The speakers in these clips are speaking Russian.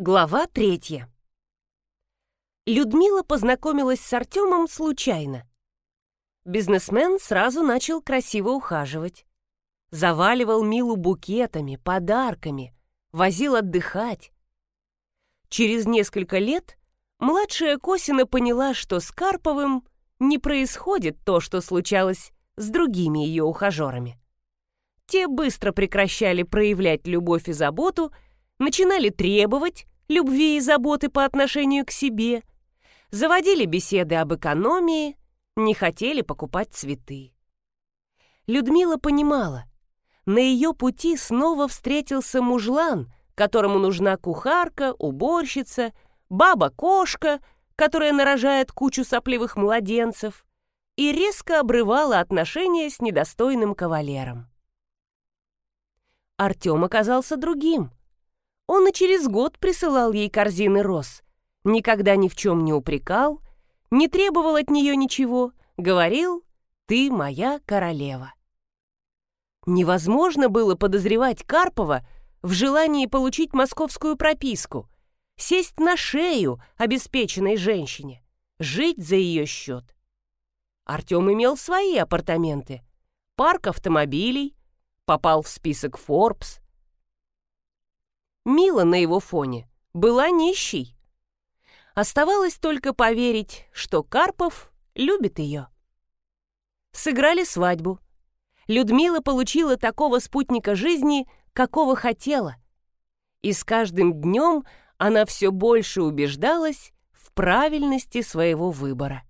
Глава третья. Людмила познакомилась с Артемом случайно. Бизнесмен сразу начал красиво ухаживать. Заваливал Милу букетами, подарками, возил отдыхать. Через несколько лет младшая Косина поняла, что с Карповым не происходит то, что случалось с другими ее ухажерами. Те быстро прекращали проявлять любовь и заботу – начинали требовать любви и заботы по отношению к себе, заводили беседы об экономии, не хотели покупать цветы. Людмила понимала, на ее пути снова встретился мужлан, которому нужна кухарка, уборщица, баба-кошка, которая нарожает кучу сопливых младенцев, и резко обрывала отношения с недостойным кавалером. Артем оказался другим. Он и через год присылал ей корзины роз. Никогда ни в чем не упрекал, не требовал от нее ничего, говорил «ты моя королева». Невозможно было подозревать Карпова в желании получить московскую прописку, сесть на шею обеспеченной женщине, жить за ее счет. Артем имел свои апартаменты, парк автомобилей, попал в список Forbes, Мила на его фоне была нищей. Оставалось только поверить, что Карпов любит ее. Сыграли свадьбу. Людмила получила такого спутника жизни, какого хотела. И с каждым днем она все больше убеждалась в правильности своего выбора.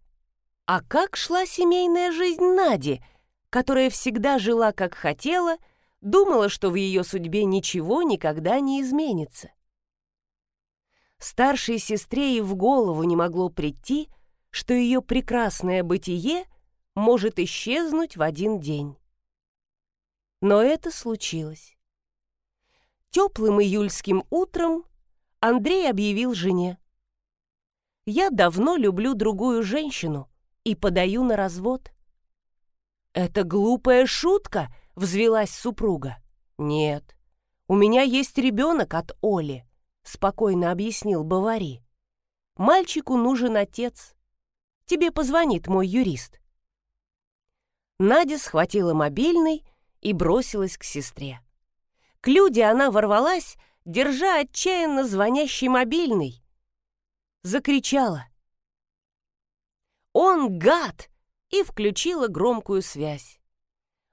А как шла семейная жизнь Нади, которая всегда жила как хотела – думала, что в ее судьбе ничего никогда не изменится. Старшей сестре и в голову не могло прийти, что ее прекрасное бытие может исчезнуть в один день. Но это случилось. Теплым июльским утром Андрей объявил жене. «Я давно люблю другую женщину и подаю на развод». «Это глупая шутка!» Взвелась супруга. «Нет, у меня есть ребенок от Оли», — спокойно объяснил Бавари. «Мальчику нужен отец. Тебе позвонит мой юрист». Надя схватила мобильный и бросилась к сестре. К Люде она ворвалась, держа отчаянно звонящий мобильный. Закричала. «Он гад!» и включила громкую связь.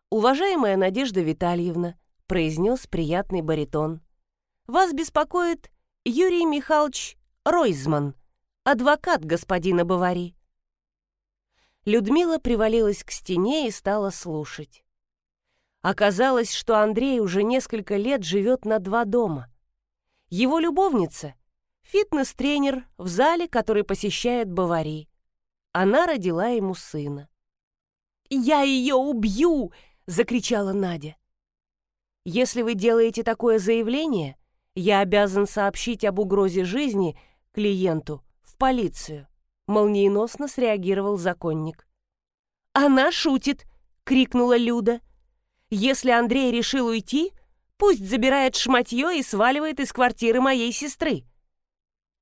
«Уважаемая Надежда Витальевна», — произнес приятный баритон, «вас беспокоит Юрий Михайлович Ройзман, адвокат господина Бавари». Людмила привалилась к стене и стала слушать. Оказалось, что Андрей уже несколько лет живет на два дома. Его любовница — фитнес-тренер в зале, который посещает Бавари. Она родила ему сына. «Я ее убью!» — закричала Надя. «Если вы делаете такое заявление, я обязан сообщить об угрозе жизни клиенту в полицию», — молниеносно среагировал законник. «Она шутит!» — крикнула Люда. «Если Андрей решил уйти, пусть забирает шматье и сваливает из квартиры моей сестры.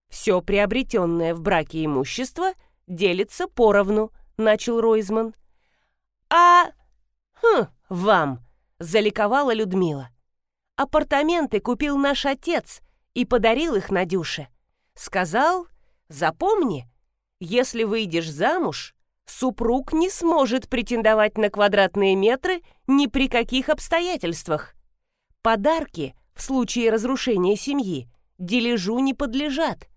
Все приобретенное в браке имущество делится поровну», — начал Ройзман. «А...» «Хм, вам!» — заликовала Людмила. «Апартаменты купил наш отец и подарил их Надюше. Сказал, запомни, если выйдешь замуж, супруг не сможет претендовать на квадратные метры ни при каких обстоятельствах. Подарки в случае разрушения семьи дележу не подлежат».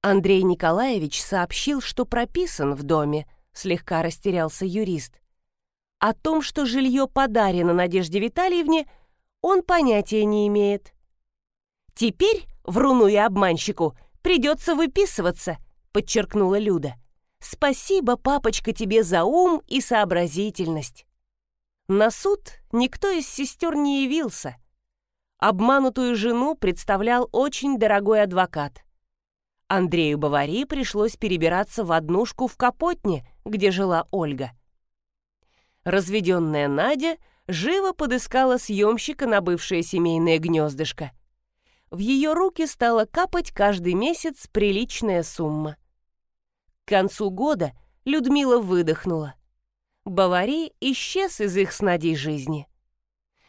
Андрей Николаевич сообщил, что прописан в доме, слегка растерялся юрист. О том, что жилье подарено Надежде Витальевне, он понятия не имеет. «Теперь, вруну и обманщику, придется выписываться», — подчеркнула Люда. «Спасибо, папочка, тебе за ум и сообразительность». На суд никто из сестер не явился. Обманутую жену представлял очень дорогой адвокат. Андрею Бавари пришлось перебираться в однушку в Капотне, где жила Ольга разведенная Надя живо подыскала съемщика на бывшее семейное гнездышко. в ее руки стала капать каждый месяц приличная сумма. К концу года Людмила выдохнула. Бавари исчез из их снадей жизни.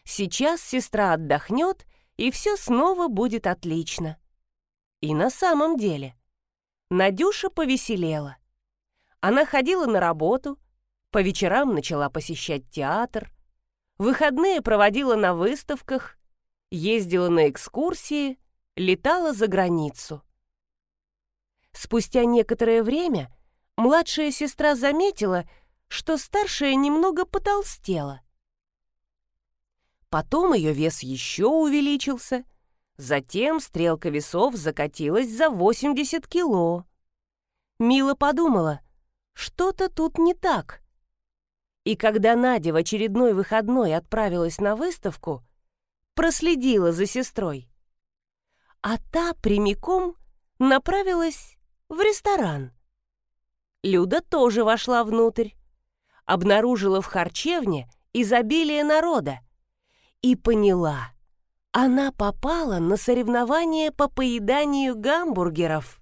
Сейчас сестра отдохнет, и все снова будет отлично. И на самом деле Надюша повеселела. Она ходила на работу, по вечерам начала посещать театр, выходные проводила на выставках, ездила на экскурсии, летала за границу. Спустя некоторое время младшая сестра заметила, что старшая немного потолстела. Потом ее вес еще увеличился, затем стрелка весов закатилась за 80 кило. Мила подумала, что-то тут не так. И когда Надя в очередной выходной отправилась на выставку, проследила за сестрой. А та прямиком направилась в ресторан. Люда тоже вошла внутрь, обнаружила в харчевне изобилие народа и поняла, она попала на соревнование по поеданию гамбургеров.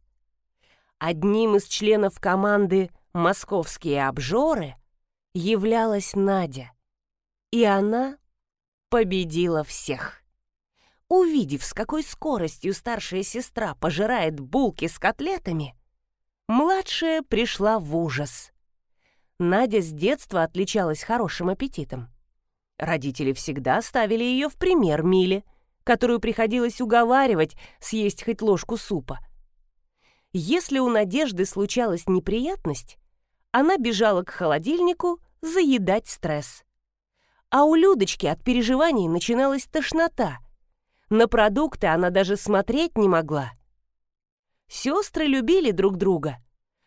Одним из членов команды «Московские обжоры» являлась Надя, и она победила всех. Увидев, с какой скоростью старшая сестра пожирает булки с котлетами, младшая пришла в ужас. Надя с детства отличалась хорошим аппетитом. Родители всегда ставили ее в пример Миле, которую приходилось уговаривать съесть хоть ложку супа. Если у Надежды случалась неприятность, она бежала к холодильнику заедать стресс. А у Людочки от переживаний начиналась тошнота. На продукты она даже смотреть не могла. Сестры любили друг друга,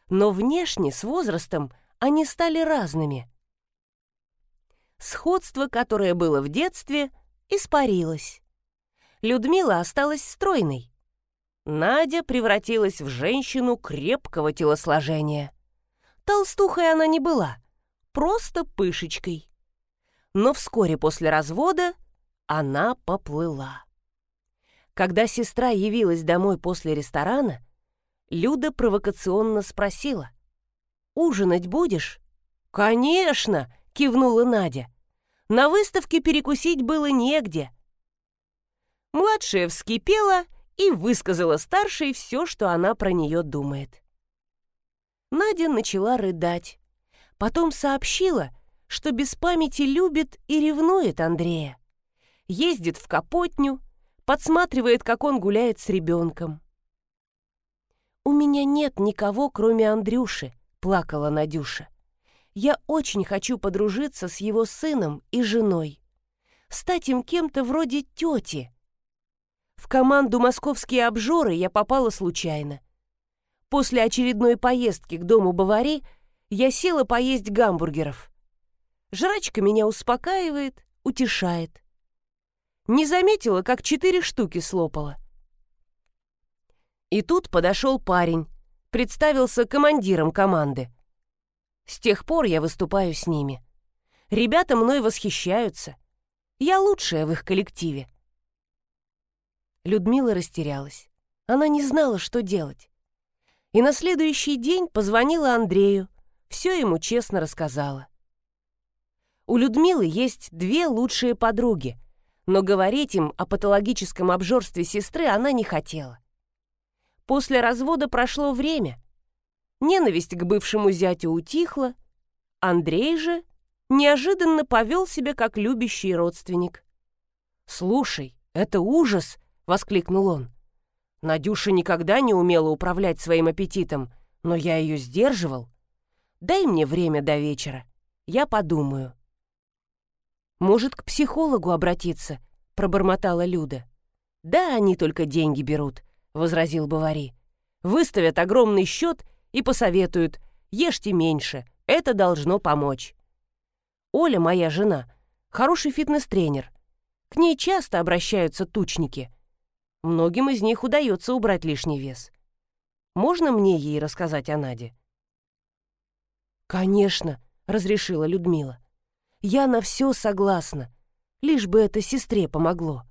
но внешне с возрастом они стали разными. Сходство, которое было в детстве, испарилось. Людмила осталась стройной. Надя превратилась в женщину крепкого телосложения. Толстухой она не была, просто пышечкой. Но вскоре после развода она поплыла. Когда сестра явилась домой после ресторана, Люда провокационно спросила. «Ужинать будешь?» «Конечно!» — кивнула Надя. «На выставке перекусить было негде». Младшая вскипела и высказала старшей все, что она про нее думает. Надя начала рыдать. Потом сообщила, что без памяти любит и ревнует Андрея. Ездит в Капотню, подсматривает, как он гуляет с ребенком. «У меня нет никого, кроме Андрюши», — плакала Надюша. «Я очень хочу подружиться с его сыном и женой, стать им кем-то вроде тети». В команду «Московские обжоры» я попала случайно. После очередной поездки к дому Бавари я села поесть гамбургеров. Жрачка меня успокаивает, утешает. Не заметила, как четыре штуки слопала. И тут подошел парень, представился командиром команды. С тех пор я выступаю с ними. Ребята мной восхищаются. Я лучшая в их коллективе. Людмила растерялась. Она не знала, что делать. И на следующий день позвонила Андрею, все ему честно рассказала. У Людмилы есть две лучшие подруги, но говорить им о патологическом обжорстве сестры она не хотела. После развода прошло время. Ненависть к бывшему зятю утихла. Андрей же неожиданно повел себя как любящий родственник. «Слушай, это ужас!» — воскликнул он. «Надюша никогда не умела управлять своим аппетитом, но я ее сдерживал. Дай мне время до вечера, я подумаю». «Может, к психологу обратиться?» — пробормотала Люда. «Да, они только деньги берут», — возразил Бавари. «Выставят огромный счет и посоветуют, ешьте меньше, это должно помочь». Оля, моя жена, хороший фитнес-тренер. К ней часто обращаются тучники. Многим из них удается убрать лишний вес. Можно мне ей рассказать о Наде? «Конечно», — разрешила Людмила. «Я на все согласна, лишь бы это сестре помогло».